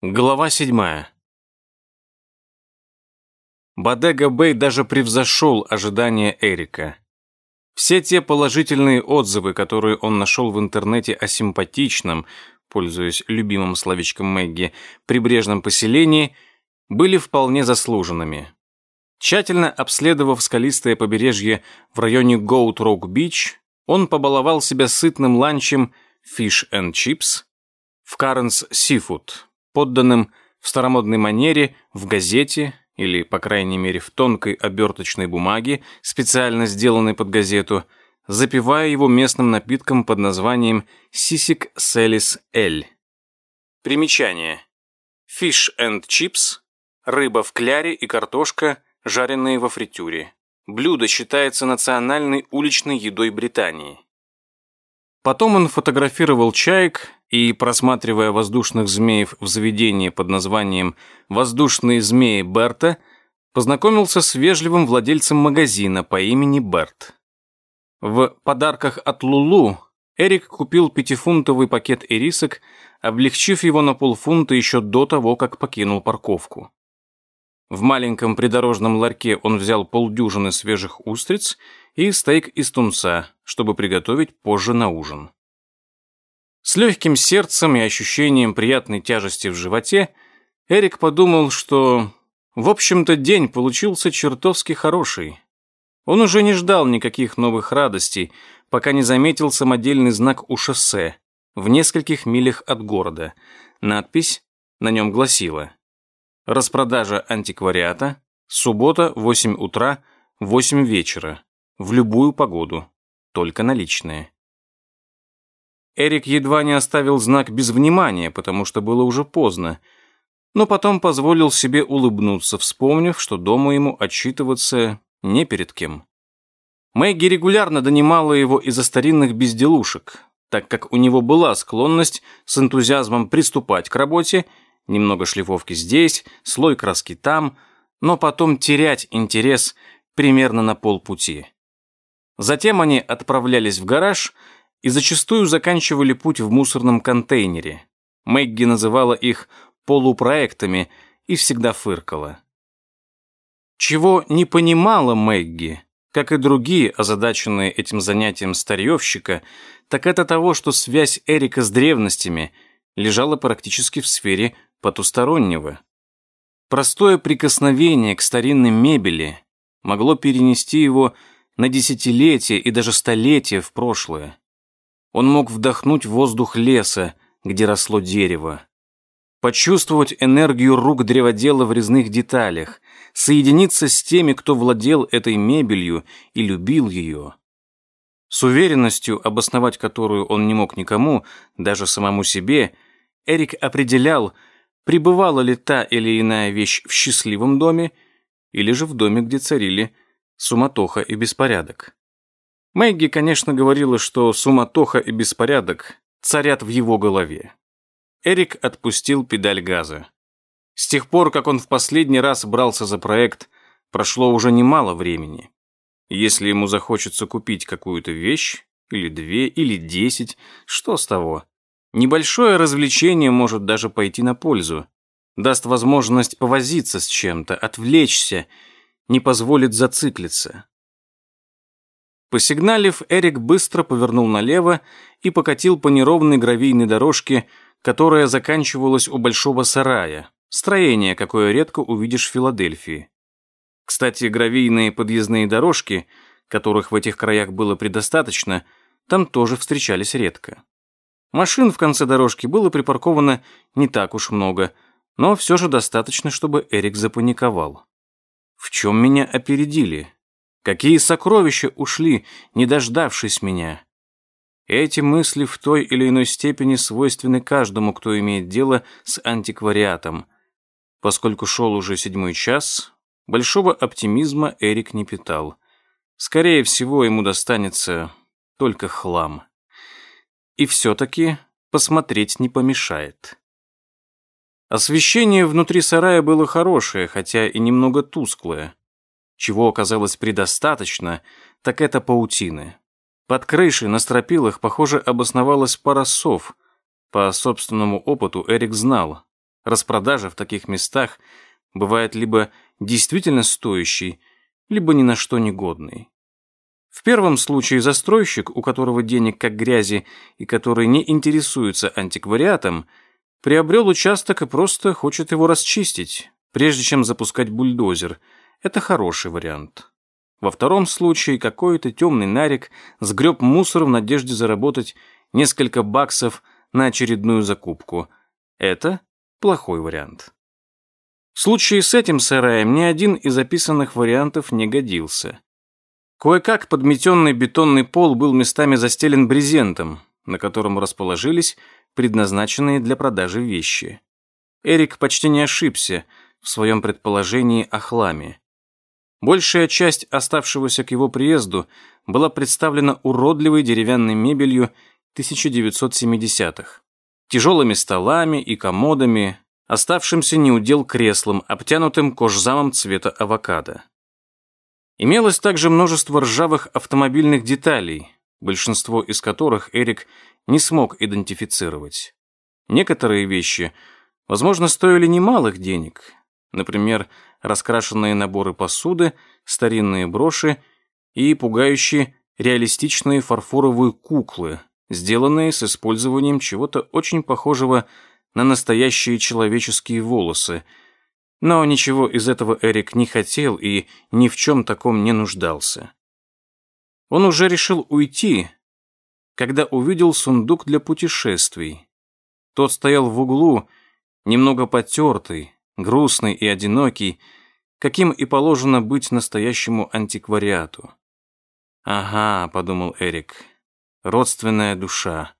Глава седьмая. Бодега-Бэй даже превзошел ожидания Эрика. Все те положительные отзывы, которые он нашел в интернете о симпатичном, пользуясь любимым словечком Мэгги, прибрежном поселении, были вполне заслуженными. Тщательно обследовав скалистое побережье в районе Гоут-Рок-Бич, он побаловал себя сытным ланчем Fish and Chips в Каренс Seafood подданным в старомодной манере, в газете или, по крайней мере, в тонкой оберточной бумаге, специально сделанной под газету, запивая его местным напитком под названием «Сисик Селис Эль». Примечание. Fish and chips, рыба в кляре и картошка, жареные во фритюре. Блюдо считается национальной уличной едой Британии. Потом он фотографировал чаек и, просматривая воздушных змеев в заведении под названием «Воздушные змеи Берта», познакомился с вежливым владельцем магазина по имени Берт. В подарках от Лулу Эрик купил пятифунтовый пакет ирисок, облегчив его на полфунта еще до того, как покинул парковку. В маленьком придорожном ларьке он взял полдюжины свежих устриц и стейк из тунца, чтобы приготовить позже на ужин. С легким сердцем и ощущением приятной тяжести в животе Эрик подумал, что, в общем-то, день получился чертовски хороший. Он уже не ждал никаких новых радостей, пока не заметил самодельный знак у шоссе в нескольких милях от города. Надпись на нем гласила «Распродажа антиквариата, суббота, 8 утра, 8 вечера, в любую погоду, только наличные». Эрик едва не оставил знак без внимания, потому что было уже поздно, но потом позволил себе улыбнуться, вспомнив, что дома ему отчитываться не перед кем. Мэгги регулярно донимала его из-за старинных безделушек, так как у него была склонность с энтузиазмом приступать к работе, немного шлифовки здесь, слой краски там, но потом терять интерес примерно на полпути. Затем они отправлялись в гараж – и зачастую заканчивали путь в мусорном контейнере. Мэгги называла их полупроектами и всегда фыркала. Чего не понимала Мэгги, как и другие озадаченные этим занятием старьевщика, так это того, что связь Эрика с древностями лежала практически в сфере потустороннего. Простое прикосновение к старинной мебели могло перенести его на десятилетия и даже столетия в прошлое. Он мог вдохнуть воздух леса, где росло дерево. Почувствовать энергию рук древодела в резных деталях, соединиться с теми, кто владел этой мебелью и любил ее. С уверенностью, обосновать которую он не мог никому, даже самому себе, Эрик определял, пребывала ли та или иная вещь в счастливом доме или же в доме, где царили суматоха и беспорядок. Мэгги, конечно, говорила, что суматоха и беспорядок царят в его голове. Эрик отпустил педаль газа. С тех пор, как он в последний раз брался за проект, прошло уже немало времени. Если ему захочется купить какую-то вещь, или две, или десять, что с того? Небольшое развлечение может даже пойти на пользу. Даст возможность повозиться с чем-то, отвлечься, не позволит зациклиться. Посигналив, Эрик быстро повернул налево и покатил по неровной гравийной дорожке, которая заканчивалась у большого сарая, строение, какое редко увидишь в Филадельфии. Кстати, гравийные подъездные дорожки, которых в этих краях было предостаточно, там тоже встречались редко. Машин в конце дорожки было припарковано не так уж много, но все же достаточно, чтобы Эрик запаниковал. В чем меня опередили? Какие сокровища ушли, не дождавшись меня? Эти мысли в той или иной степени свойственны каждому, кто имеет дело с антиквариатом. Поскольку шел уже седьмой час, большого оптимизма Эрик не питал. Скорее всего, ему достанется только хлам. И все-таки посмотреть не помешает. Освещение внутри сарая было хорошее, хотя и немного тусклое. Чего оказалось предостаточно, так это паутины. Под крышей на стропилах, похоже, обосновалась пара сов. По собственному опыту Эрик знал. распродажа в таких местах бывает либо действительно стоящей, либо ни на что не годной. В первом случае застройщик, у которого денег как грязи и который не интересуется антиквариатом, приобрел участок и просто хочет его расчистить, прежде чем запускать бульдозер. Это хороший вариант. Во втором случае какой-то темный нарик сгреб мусор в надежде заработать несколько баксов на очередную закупку. Это плохой вариант. В случае с этим сараем ни один из записанных вариантов не годился. Кое-как подметенный бетонный пол был местами застелен брезентом, на котором расположились предназначенные для продажи вещи. Эрик почти не ошибся в своем предположении о хламе. Большая часть оставшегося к его приезду была представлена уродливой деревянной мебелью 1970-х. Тяжелыми столами и комодами, оставшимся неудел креслом, обтянутым кожзамом цвета авокадо. Имелось также множество ржавых автомобильных деталей, большинство из которых Эрик не смог идентифицировать. Некоторые вещи, возможно, стоили немалых денег, например, раскрашенные наборы посуды, старинные броши и пугающие реалистичные фарфоровые куклы, сделанные с использованием чего-то очень похожего на настоящие человеческие волосы – но ничего из этого Эрик не хотел и ни в чем таком не нуждался. Он уже решил уйти, когда увидел сундук для путешествий. Тот стоял в углу, немного потертый, грустный и одинокий, каким и положено быть настоящему антиквариату. «Ага», — подумал Эрик, — «родственная душа».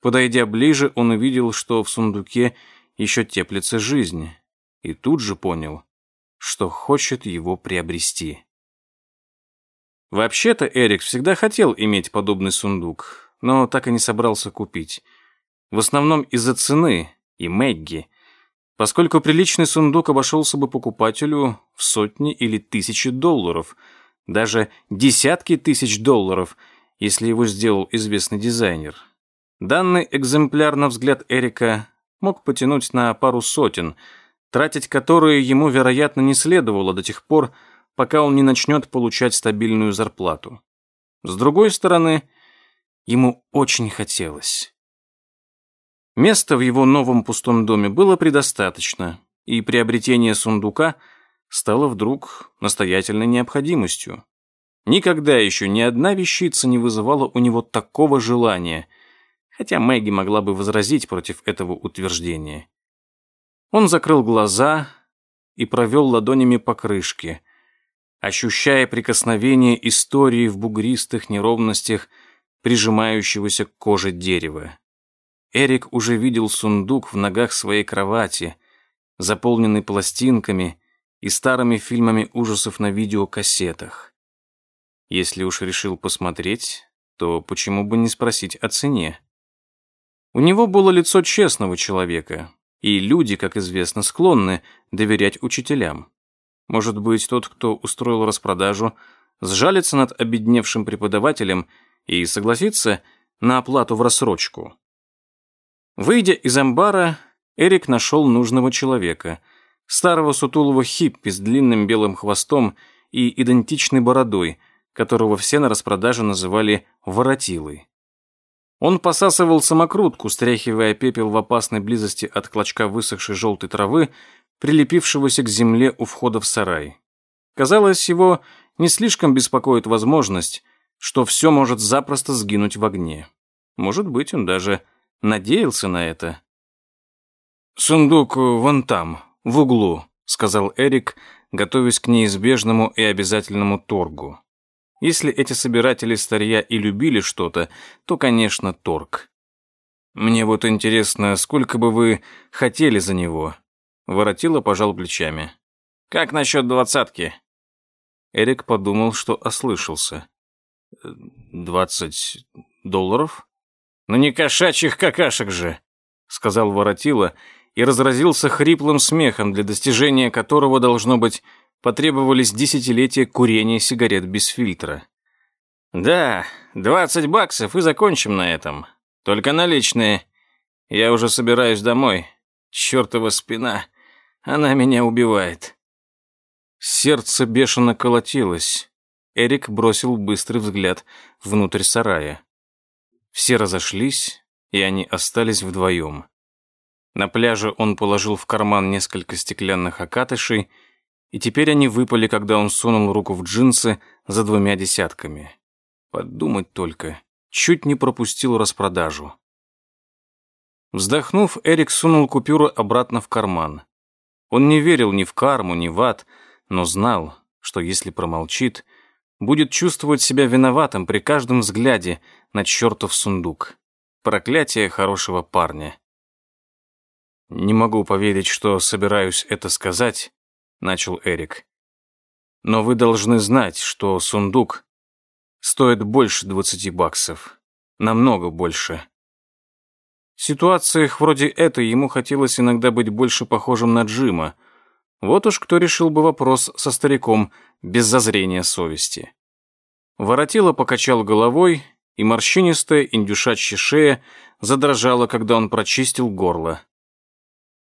Подойдя ближе, он увидел, что в сундуке еще теплится жизнь и тут же понял, что хочет его приобрести. Вообще-то Эрик всегда хотел иметь подобный сундук, но так и не собрался купить. В основном из-за цены и Мэгги, поскольку приличный сундук обошелся бы покупателю в сотни или тысячи долларов, даже десятки тысяч долларов, если его сделал известный дизайнер. Данный экземпляр, на взгляд Эрика, мог потянуть на пару сотен – тратить которые ему, вероятно, не следовало до тех пор, пока он не начнет получать стабильную зарплату. С другой стороны, ему очень хотелось. Места в его новом пустом доме было предостаточно, и приобретение сундука стало вдруг настоятельной необходимостью. Никогда еще ни одна вещица не вызывала у него такого желания, хотя Мэгги могла бы возразить против этого утверждения. Он закрыл глаза и провел ладонями по крышке, ощущая прикосновение истории в бугристых неровностях прижимающегося к коже дерева. Эрик уже видел сундук в ногах своей кровати, заполненный пластинками и старыми фильмами ужасов на видеокассетах. Если уж решил посмотреть, то почему бы не спросить о цене? У него было лицо честного человека, и люди, как известно, склонны доверять учителям. Может быть, тот, кто устроил распродажу, сжалится над обедневшим преподавателем и согласится на оплату в рассрочку. Выйдя из амбара, Эрик нашел нужного человека, старого сутулого хиппи с длинным белым хвостом и идентичной бородой, которого все на распродаже называли «воротилой». Он посасывал самокрутку, стряхивая пепел в опасной близости от клочка высохшей желтой травы, прилепившегося к земле у входа в сарай. Казалось, его не слишком беспокоит возможность, что все может запросто сгинуть в огне. Может быть, он даже надеялся на это. «Сундук вон там, в углу», — сказал Эрик, готовясь к неизбежному и обязательному торгу. Если эти собиратели старья и любили что-то, то, конечно, торг. Мне вот интересно, сколько бы вы хотели за него? Воротило пожал плечами. Как насчет двадцатки? Эрик подумал, что ослышался. «Двадцать долларов?» «Ну не кошачьих какашек же!» Сказал Воротило и разразился хриплым смехом, для достижения которого, должно быть, потребовались десятилетия курения сигарет без фильтра. «Да, двадцать баксов и закончим на этом. Только наличные. Я уже собираюсь домой. Чёртова спина, она меня убивает. Сердце бешено колотилось. Эрик бросил быстрый взгляд внутрь сарая. Все разошлись, и они остались вдвоем. На пляже он положил в карман несколько стеклянных окатышей, и теперь они выпали, когда он сунул руку в джинсы за двумя десятками. Подумать только, чуть не пропустил распродажу. Вздохнув, Эрик сунул купюру обратно в карман. Он не верил ни в карму, ни в ад, но знал, что если промолчит, будет чувствовать себя виноватым при каждом взгляде на чертов сундук. Проклятие хорошего парня. «Не могу поверить, что собираюсь это сказать», — начал Эрик. «Но вы должны знать, что сундук стоит больше двадцати баксов. Намного больше. В ситуациях вроде этой ему хотелось иногда быть больше похожим на Джима. Вот уж кто решил бы вопрос со стариком без зазрения совести. Воротило покачал головой, и морщинистая индюшачья шея задрожала, когда он прочистил горло.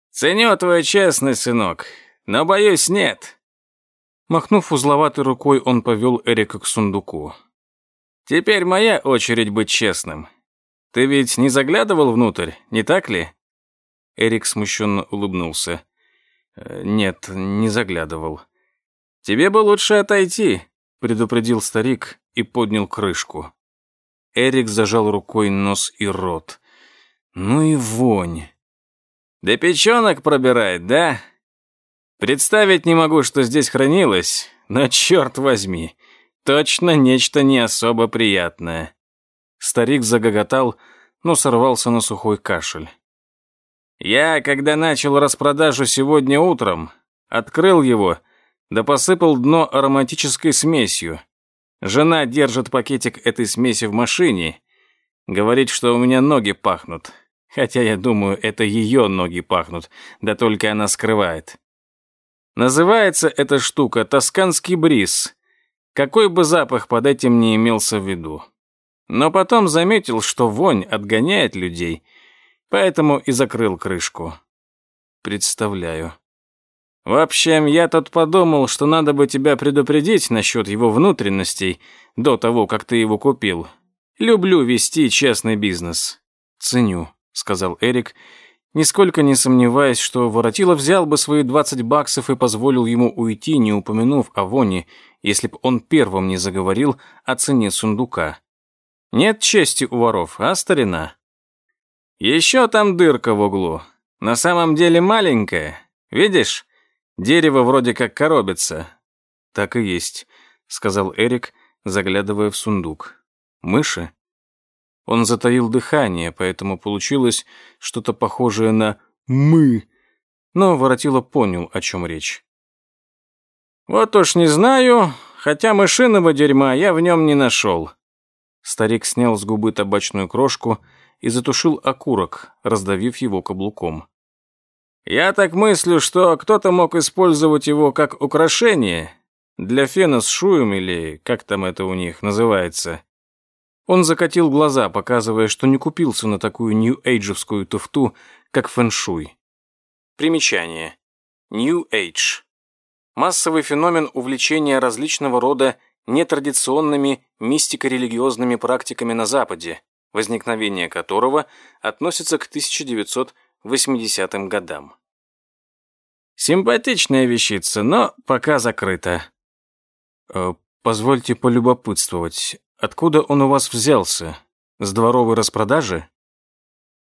«Ценю твою честность, сынок, но, боюсь, нет». Махнув узловатой рукой, он повел Эрика к сундуку. «Теперь моя очередь быть честным. Ты ведь не заглядывал внутрь, не так ли?» Эрик смущенно улыбнулся. «Э, «Нет, не заглядывал». «Тебе бы лучше отойти», — предупредил старик и поднял крышку. Эрик зажал рукой нос и рот. «Ну и вонь!» «Да печенок пробирает, да?» «Представить не могу, что здесь хранилось, но черт возьми, точно нечто не особо приятное». Старик загоготал, но сорвался на сухой кашель. «Я, когда начал распродажу сегодня утром, открыл его, да посыпал дно ароматической смесью. Жена держит пакетик этой смеси в машине, говорит, что у меня ноги пахнут, хотя я думаю, это ее ноги пахнут, да только она скрывает. Называется эта штука «Тосканский бриз». Какой бы запах под этим не имелся в виду но потом заметил, что вонь отгоняет людей, поэтому и закрыл крышку. Представляю. В общем, я тут подумал, что надо бы тебя предупредить насчет его внутренностей до того, как ты его купил. Люблю вести честный бизнес. Ценю, сказал Эрик, нисколько не сомневаясь, что Воротилов взял бы свои 20 баксов и позволил ему уйти, не упомянув о воне, если б он первым не заговорил о цене сундука. Нет чести у воров, а старина? Еще там дырка в углу. На самом деле маленькая. Видишь? Дерево вроде как коробится. Так и есть, сказал Эрик, заглядывая в сундук. Мыши? Он затаил дыхание, поэтому получилось что-то похожее на «мы». Но Воротило понял, о чем речь. «Вот уж не знаю, хотя мышиного дерьма я в нем не нашел. Старик снял с губы табачную крошку и затушил окурок, раздавив его каблуком. «Я так мыслю, что кто-то мог использовать его как украшение для фена с шуем или как там это у них называется». Он закатил глаза, показывая, что не купился на такую нью-эйджевскую туфту, как фэншуй. Примечание. Нью-эйдж. Массовый феномен увлечения различного рода нетрадиционными мистико-религиозными практиками на Западе, возникновение которого относится к 1980 годам. Симпатичная вещица, но пока закрыта. Э, позвольте полюбопытствовать, откуда он у вас взялся? С дворовой распродажи?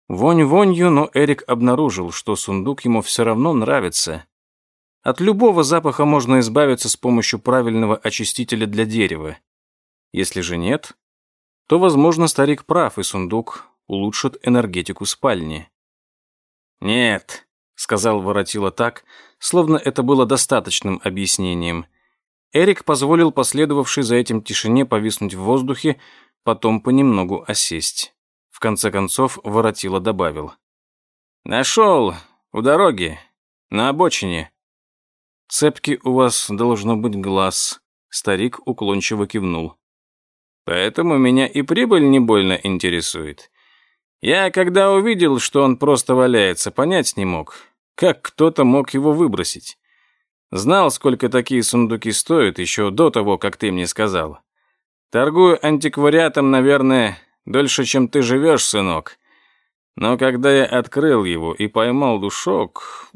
Вонь вонью, но Эрик обнаружил, что сундук ему все равно нравится. От любого запаха можно избавиться с помощью правильного очистителя для дерева. Если же нет, то, возможно, старик прав, и сундук улучшит энергетику спальни. «Нет», — сказал Воротило так, словно это было достаточным объяснением. Эрик позволил последовавшей за этим тишине повиснуть в воздухе, потом понемногу осесть. В конце концов Воротило добавил. «Нашел, у дороги, на обочине». Цепки у вас должно быть глаз. Старик уклончиво кивнул. Поэтому меня и прибыль не больно интересует. Я, когда увидел, что он просто валяется, понять не мог, как кто-то мог его выбросить. Знал, сколько такие сундуки стоят еще до того, как ты мне сказал. Торгую антиквариатом, наверное, дольше, чем ты живешь, сынок. Но когда я открыл его и поймал душок,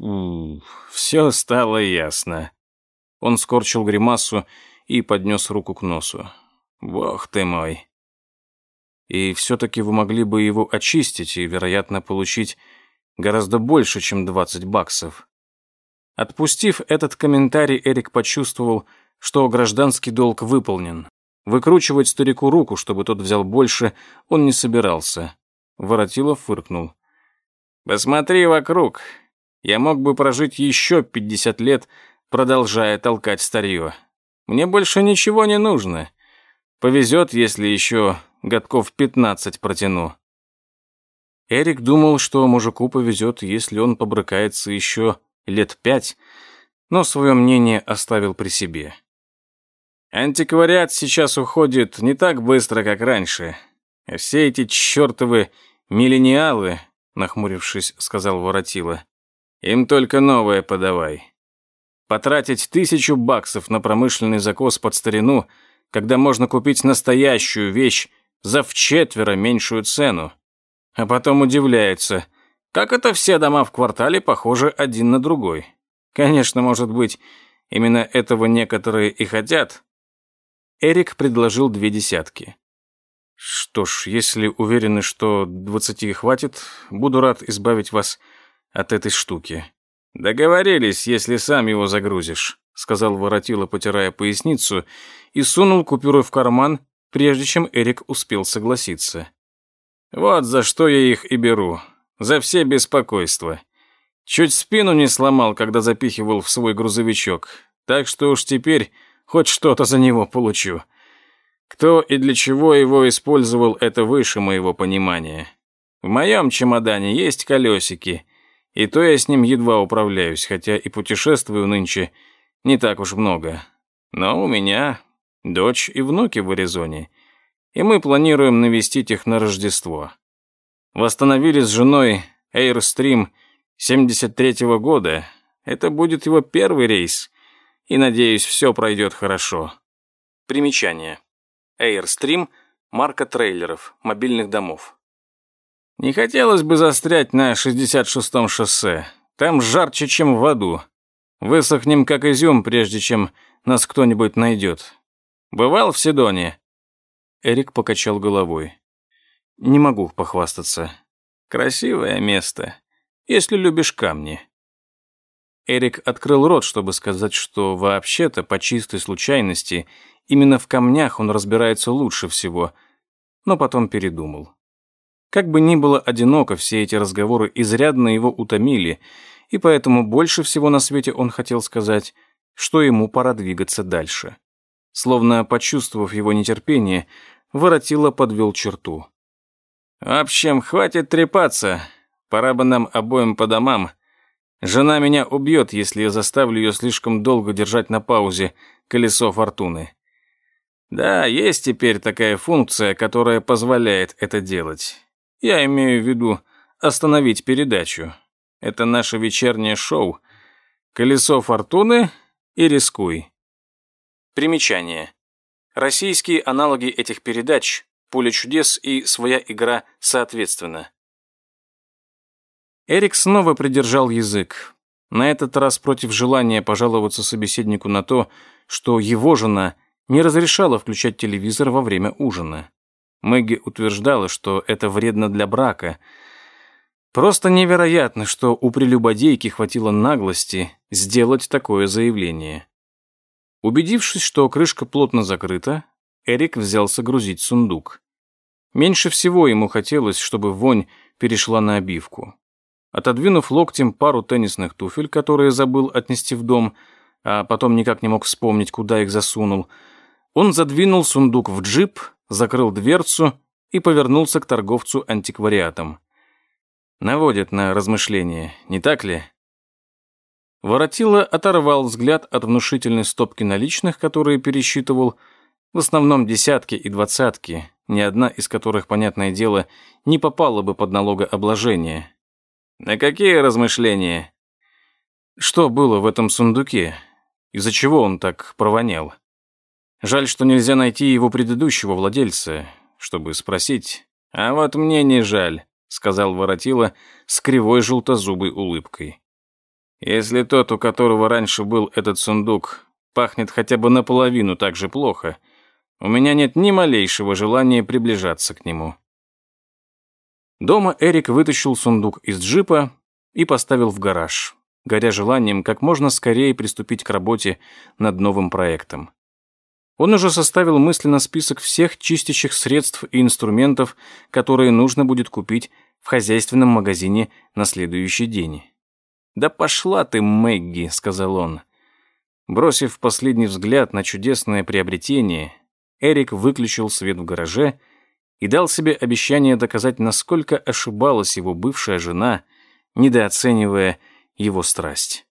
все стало ясно. Он скорчил гримасу и поднес руку к носу. Бог ты мой. И все-таки вы могли бы его очистить и, вероятно, получить гораздо больше, чем 20 баксов. Отпустив этот комментарий, Эрик почувствовал, что гражданский долг выполнен. Выкручивать старику руку, чтобы тот взял больше, он не собирался. Воротилов фыркнул. «Посмотри вокруг. Я мог бы прожить еще 50 лет, продолжая толкать старье. Мне больше ничего не нужно. Повезет, если еще годков пятнадцать протяну. Эрик думал, что мужику повезет, если он побрыкается еще лет пять, но свое мнение оставил при себе. Антиквариат сейчас уходит не так быстро, как раньше. все эти чертовы миллениалы, нахмурившись, сказал Воротила, им только новое подавай. Потратить тысячу баксов на промышленный закос под старину, когда можно купить настоящую вещь за вчетверо меньшую цену. А потом удивляется, как это все дома в квартале похожи один на другой. Конечно, может быть, именно этого некоторые и хотят. Эрик предложил две десятки. Что ж, если уверены, что двадцати хватит, буду рад избавить вас от этой штуки. Договорились, если сам его загрузишь, сказал Воротило, потирая поясницу, и сунул купюру в карман, прежде чем Эрик успел согласиться. «Вот за что я их и беру. За все беспокойства. Чуть спину не сломал, когда запихивал в свой грузовичок, так что уж теперь хоть что-то за него получу. Кто и для чего его использовал, это выше моего понимания. В моем чемодане есть колесики, и то я с ним едва управляюсь, хотя и путешествую нынче не так уж много. Но у меня дочь и внуки в Аризоне, и мы планируем навестить их на Рождество. Восстановили с женой Airstream 73-го года. Это будет его первый рейс, и, надеюсь, все пройдет хорошо. Примечание. Airstream – марка трейлеров, мобильных домов. Не хотелось бы застрять на 66-м шоссе. Там жарче, чем в аду. Высохнем, как изюм, прежде чем нас кто-нибудь найдет. Бывал в Сидоне?» Эрик покачал головой. «Не могу похвастаться. Красивое место, если любишь камни». Эрик открыл рот, чтобы сказать, что вообще-то, по чистой случайности, именно в камнях он разбирается лучше всего, но потом передумал. Как бы ни было одиноко, все эти разговоры изрядно его утомили, и поэтому больше всего на свете он хотел сказать, что ему пора двигаться дальше. Словно почувствовав его нетерпение, Воротило подвел черту. «В общем, хватит трепаться. Пора бы нам обоим по домам. Жена меня убьет, если я заставлю ее слишком долго держать на паузе колесо фортуны. Да, есть теперь такая функция, которая позволяет это делать. Я имею в виду остановить передачу. Это наше вечернее шоу. Колесо фортуны и рискуй. Примечание. Российские аналоги этих передач «Пуля чудес» и «Своя игра» соответственно. Эрик снова придержал язык. На этот раз против желания пожаловаться собеседнику на то, что его жена не разрешала включать телевизор во время ужина. Мэгги утверждала, что это вредно для брака. Просто невероятно, что у прелюбодейки хватило наглости сделать такое заявление. Убедившись, что крышка плотно закрыта, Эрик взялся грузить сундук. Меньше всего ему хотелось, чтобы вонь перешла на обивку. Отодвинув локтем пару теннисных туфель, которые забыл отнести в дом, а потом никак не мог вспомнить, куда их засунул, он задвинул сундук в джип, закрыл дверцу и повернулся к торговцу антиквариатом. Наводит на размышления, не так ли? Воротило оторвал взгляд от внушительной стопки наличных, которые пересчитывал, В основном десятки и двадцатки, ни одна из которых, понятное дело, не попала бы под налогообложение. На какие размышления? Что было в этом сундуке? Из-за чего он так провонял? Жаль, что нельзя найти его предыдущего владельца, чтобы спросить. А вот мне не жаль, сказал Воротила с кривой желтозубой улыбкой. Если тот, у которого раньше был этот сундук, пахнет хотя бы наполовину так же плохо, у меня нет ни малейшего желания приближаться к нему. Дома Эрик вытащил сундук из джипа и поставил в гараж, горя желанием как можно скорее приступить к работе над новым проектом. Он уже составил мысленно список всех чистящих средств и инструментов, которые нужно будет купить в хозяйственном магазине на следующий день. «Да пошла ты, Мэгги», — сказал он. Бросив последний взгляд на чудесное приобретение, Эрик выключил свет в гараже и дал себе обещание доказать, насколько ошибалась его бывшая жена, недооценивая его страсть.